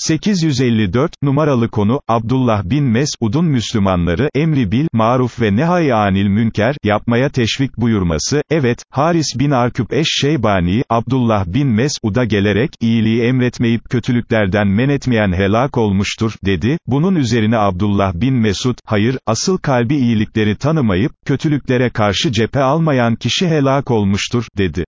854, numaralı konu, Abdullah bin Mes'ud'un Müslümanları, emri bil, maruf ve nehay anil münker, yapmaya teşvik buyurması, evet, Haris bin Arküp eş-Şeybani, Abdullah bin Mes'ud'a gelerek, iyiliği emretmeyip kötülüklerden men etmeyen helak olmuştur, dedi, bunun üzerine Abdullah bin Mesud, hayır, asıl kalbi iyilikleri tanımayıp, kötülüklere karşı cephe almayan kişi helak olmuştur, dedi.